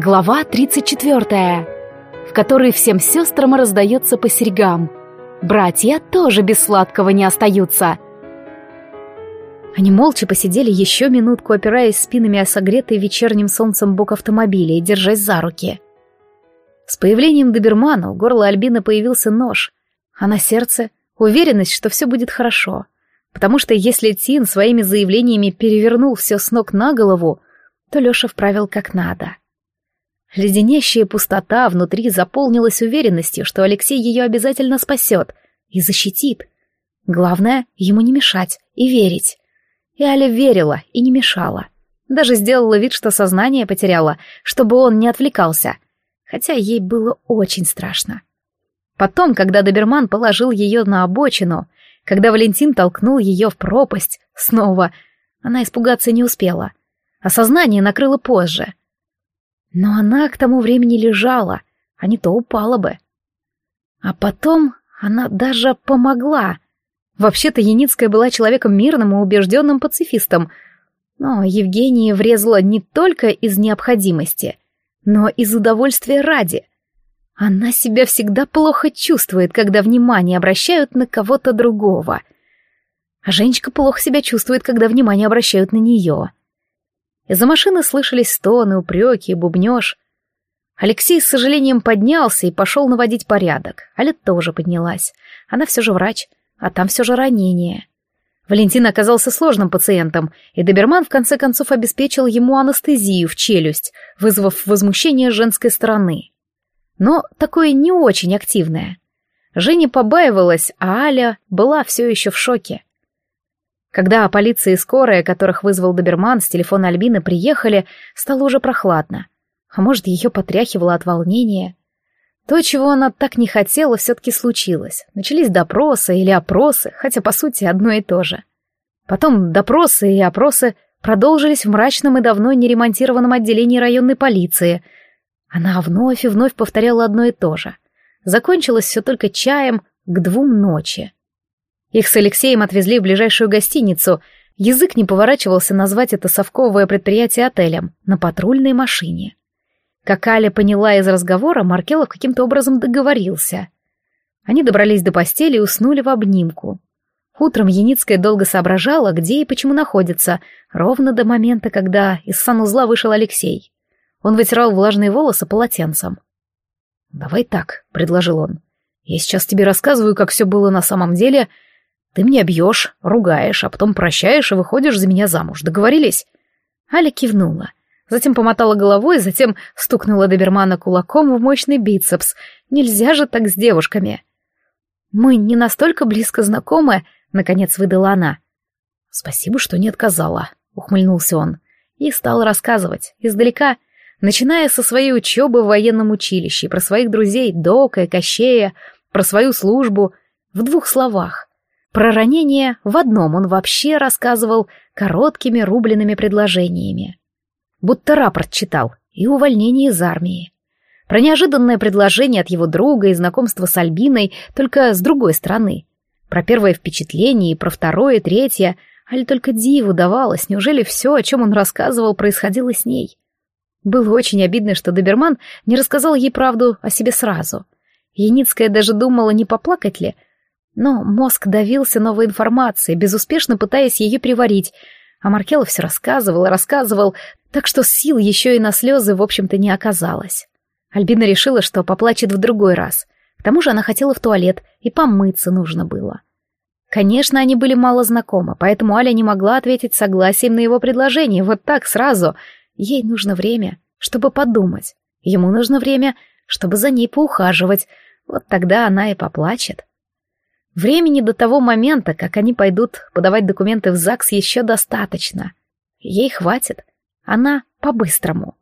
Глава 34, в которой всем сестрам раздается по серьгам. Братья тоже без сладкого не остаются. Они молча посидели еще минутку, опираясь спинами о согретый вечерним солнцем бок автомобиля и держась за руки. С появлением добермана у горла Альбины появился нож, а на сердце уверенность, что все будет хорошо. Потому что если Тин своими заявлениями перевернул все с ног на голову, то Леша вправил как надо. Леденящая пустота внутри заполнилась уверенностью, что Алексей ее обязательно спасет и защитит. Главное, ему не мешать и верить. И Аля верила и не мешала. Даже сделала вид, что сознание потеряла, чтобы он не отвлекался — хотя ей было очень страшно. Потом, когда доберман положил ее на обочину, когда Валентин толкнул ее в пропасть, снова, она испугаться не успела. Осознание накрыло позже. Но она к тому времени лежала, а не то упала бы. А потом она даже помогла. Вообще-то Яницкая была человеком мирным и убежденным пацифистом, но Евгения врезала не только из необходимости — но из удовольствия ради. Она себя всегда плохо чувствует, когда внимание обращают на кого-то другого. А Женечка плохо себя чувствует, когда внимание обращают на нее. Из-за машины слышались стоны, упреки, бубнеж. Алексей с сожалением поднялся и пошел наводить порядок. Аля тоже поднялась. Она все же врач, а там все же ранение. Валентин оказался сложным пациентом, и доберман в конце концов обеспечил ему анестезию в челюсть, вызвав возмущение женской стороны. Но такое не очень активное. Женя побаивалась, а Аля была все еще в шоке. Когда полиция и скорая, которых вызвал доберман, с телефона Альбины приехали, стало уже прохладно. А может, ее потряхивало от волнения. То, чего она так не хотела, все-таки случилось. Начались допросы или опросы, хотя, по сути, одно и то же. Потом допросы и опросы продолжились в мрачном и давно не ремонтированном отделении районной полиции. Она вновь и вновь повторяла одно и то же. Закончилось все только чаем к двум ночи. Их с Алексеем отвезли в ближайшую гостиницу. Язык не поворачивался назвать это совковое предприятие отелем на патрульной машине. Как Аля поняла из разговора, Маркелов каким-то образом договорился. Они добрались до постели и уснули в обнимку. Утром Яницкая долго соображала, где и почему находится, ровно до момента, когда из санузла вышел Алексей. Он вытирал влажные волосы полотенцем. «Давай так», — предложил он. «Я сейчас тебе рассказываю, как все было на самом деле. Ты меня бьешь, ругаешь, а потом прощаешь и выходишь за меня замуж. Договорились?» Аля кивнула затем помотала головой, затем стукнула добермана кулаком в мощный бицепс. Нельзя же так с девушками. «Мы не настолько близко знакомы», — наконец выдала она. «Спасибо, что не отказала», — ухмыльнулся он. И стал рассказывать, издалека, начиная со своей учебы в военном училище, про своих друзей Дока и Кощея, про свою службу, в двух словах. Про ранение в одном он вообще рассказывал короткими рубленными предложениями будто рапорт читал, и увольнение из армии. Про неожиданное предложение от его друга и знакомство с Альбиной, только с другой стороны. Про первое впечатление и про второе, третье. Аль только диву давалось, неужели все, о чем он рассказывал, происходило с ней? Было очень обидно, что Доберман не рассказал ей правду о себе сразу. Яницкая даже думала, не поплакать ли, но мозг давился новой информацией, безуспешно пытаясь ее приварить, а Маркелов все рассказывал и рассказывал, так что сил еще и на слезы, в общем-то, не оказалось. Альбина решила, что поплачет в другой раз. К тому же она хотела в туалет, и помыться нужно было. Конечно, они были мало знакомы, поэтому Аля не могла ответить согласием на его предложение, вот так сразу. Ей нужно время, чтобы подумать. Ему нужно время, чтобы за ней поухаживать. Вот тогда она и поплачет. Времени до того момента, как они пойдут подавать документы в ЗАГС, еще достаточно. Ей хватит. Она по-быстрому.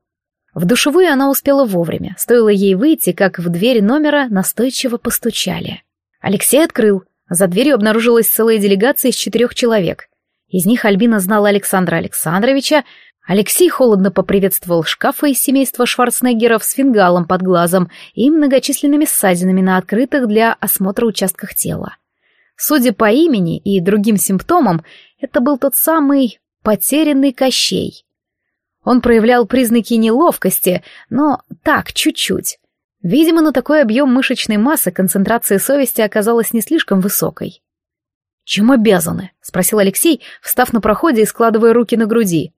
В душевую она успела вовремя. Стоило ей выйти, как в дверь номера настойчиво постучали. Алексей открыл. За дверью обнаружилась целая делегация из четырех человек. Из них Альбина знала Александра Александровича. Алексей холодно поприветствовал шкафа из семейства Шварценеггеров с фингалом под глазом и многочисленными ссадинами на открытых для осмотра участках тела. Судя по имени и другим симптомам, это был тот самый потерянный Кощей. Он проявлял признаки неловкости, но так, чуть-чуть. Видимо, на такой объем мышечной массы концентрация совести оказалась не слишком высокой. «Чем обязаны?» — спросил Алексей, встав на проходе и складывая руки на груди.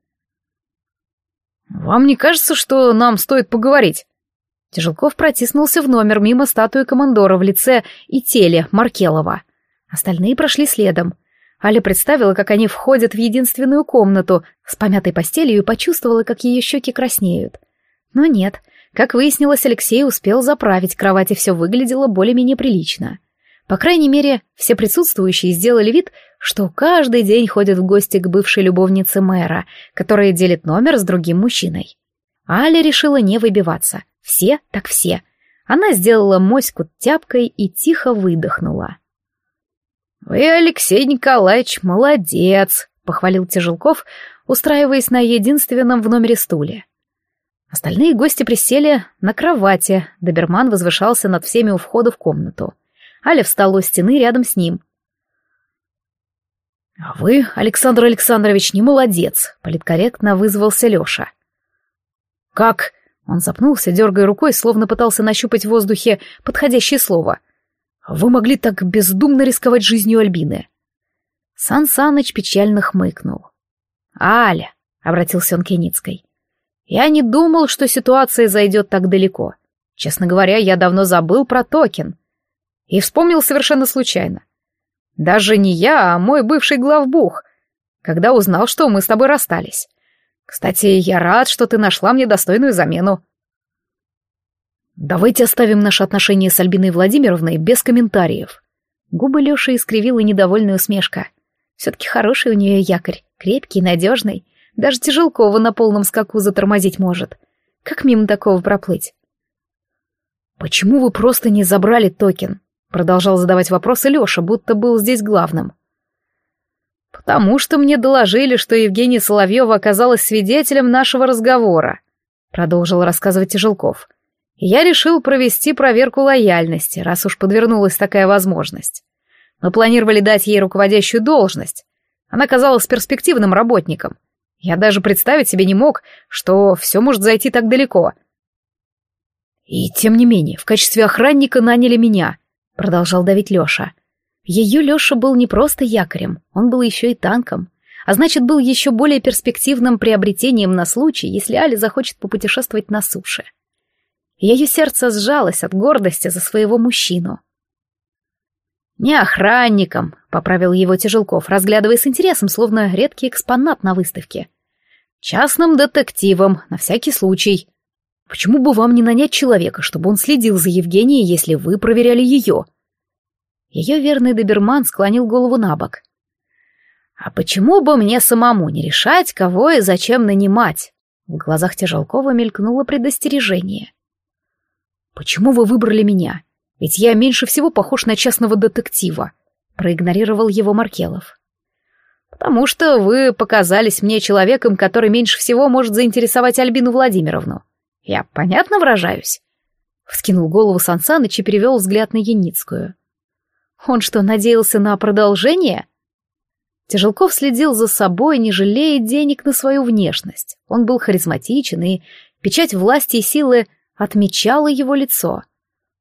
«Вам не кажется, что нам стоит поговорить?» Тяжелков протиснулся в номер мимо статуи командора в лице и теле Маркелова. Остальные прошли следом. Аля представила, как они входят в единственную комнату с помятой постелью и почувствовала, как ее щеки краснеют. Но нет, как выяснилось, Алексей успел заправить кровать, и все выглядело более-менее прилично. По крайней мере, все присутствующие сделали вид, что каждый день ходят в гости к бывшей любовнице мэра, которая делит номер с другим мужчиной. Аля решила не выбиваться. Все так все. Она сделала моську тяпкой и тихо выдохнула. «Вы, Алексей Николаевич, молодец!» — похвалил Тяжелков, устраиваясь на единственном в номере стуле. Остальные гости присели на кровати, доберман возвышался над всеми у входа в комнату. Аля встала у стены рядом с ним. «А вы, Александр Александрович, не молодец», — политкорректно вызвался Леша. «Как?» — он запнулся, дергая рукой, словно пытался нащупать в воздухе подходящее слово. Вы могли так бездумно рисковать жизнью Альбины. Сан Саныч печально хмыкнул. «Аля», — обратился он к Яницкой, — «я не думал, что ситуация зайдет так далеко. Честно говоря, я давно забыл про токен. И вспомнил совершенно случайно. Даже не я, а мой бывший главбух, когда узнал, что мы с тобой расстались. Кстати, я рад, что ты нашла мне достойную замену. «Давайте оставим наши отношения с Альбиной Владимировной без комментариев». Губы Лёши искривила недовольная усмешка. Все-таки хороший у нее якорь, крепкий, надежный. Даже Тяжелкова на полном скаку затормозить может. Как мимо такого проплыть? «Почему вы просто не забрали токен?» Продолжал задавать вопросы Лёша, будто был здесь главным. «Потому что мне доложили, что Евгения Соловьева оказалась свидетелем нашего разговора», продолжил рассказывать Тяжелков я решил провести проверку лояльности, раз уж подвернулась такая возможность. Мы планировали дать ей руководящую должность. Она казалась перспективным работником. Я даже представить себе не мог, что все может зайти так далеко. И тем не менее, в качестве охранника наняли меня, продолжал давить Леша. Ее Леша был не просто якорем, он был еще и танком, а значит, был еще более перспективным приобретением на случай, если Али захочет попутешествовать на суше. — ее сердце сжалось от гордости за своего мужчину. «Не охранником», — поправил его Тяжелков, разглядывая с интересом, словно редкий экспонат на выставке. «Частным детективом, на всякий случай. Почему бы вам не нанять человека, чтобы он следил за Евгенией, если вы проверяли ее?» Ее верный доберман склонил голову на бок. «А почему бы мне самому не решать, кого и зачем нанимать?» В глазах Тяжелкова мелькнуло предостережение. «Почему вы выбрали меня? Ведь я меньше всего похож на частного детектива», — проигнорировал его Маркелов. «Потому что вы показались мне человеком, который меньше всего может заинтересовать Альбину Владимировну. Я понятно выражаюсь?» Вскинул голову Сансаныч и перевел взгляд на Яницкую. «Он что, надеялся на продолжение?» Тяжелков следил за собой, не жалея денег на свою внешность. Он был харизматичен, и печать власти и силы отмечало его лицо.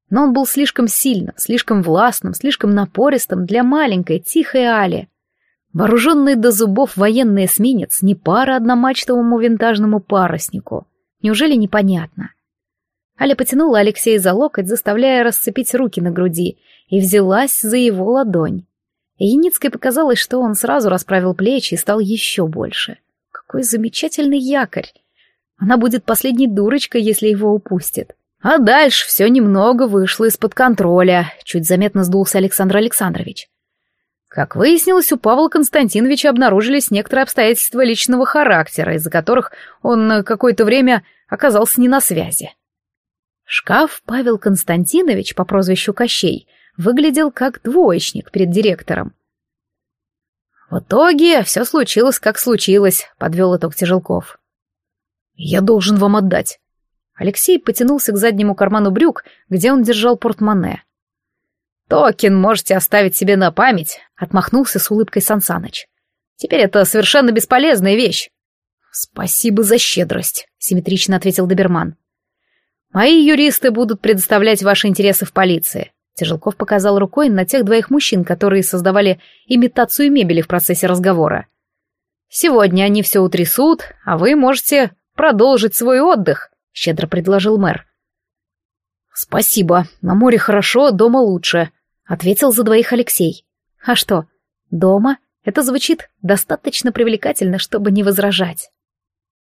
Но он был слишком сильным, слишком властным, слишком напористым для маленькой, тихой Али. Вооруженный до зубов военный эсминец не пара одномачтовому винтажному паруснику. Неужели непонятно? Аля потянула Алексея за локоть, заставляя расцепить руки на груди, и взялась за его ладонь. Яницкой показалось, что он сразу расправил плечи и стал еще больше. Какой замечательный якорь! Она будет последней дурочкой, если его упустит. А дальше все немного вышло из-под контроля, чуть заметно сдулся Александр Александрович. Как выяснилось, у Павла Константиновича обнаружились некоторые обстоятельства личного характера, из-за которых он какое-то время оказался не на связи. Шкаф Павел Константинович по прозвищу Кощей выглядел как двоечник перед директором. В итоге все случилось, как случилось, подвел итог Тяжелков. «Я должен вам отдать». Алексей потянулся к заднему карману брюк, где он держал портмоне. «Токен можете оставить себе на память», — отмахнулся с улыбкой Сансаныч. «Теперь это совершенно бесполезная вещь». «Спасибо за щедрость», — симметрично ответил Доберман. «Мои юристы будут предоставлять ваши интересы в полиции». Тяжелков показал рукой на тех двоих мужчин, которые создавали имитацию мебели в процессе разговора. «Сегодня они все утрясут, а вы можете продолжить свой отдых», — щедро предложил мэр. «Спасибо, на море хорошо, дома лучше», — ответил за двоих Алексей. «А что, дома? Это звучит достаточно привлекательно, чтобы не возражать».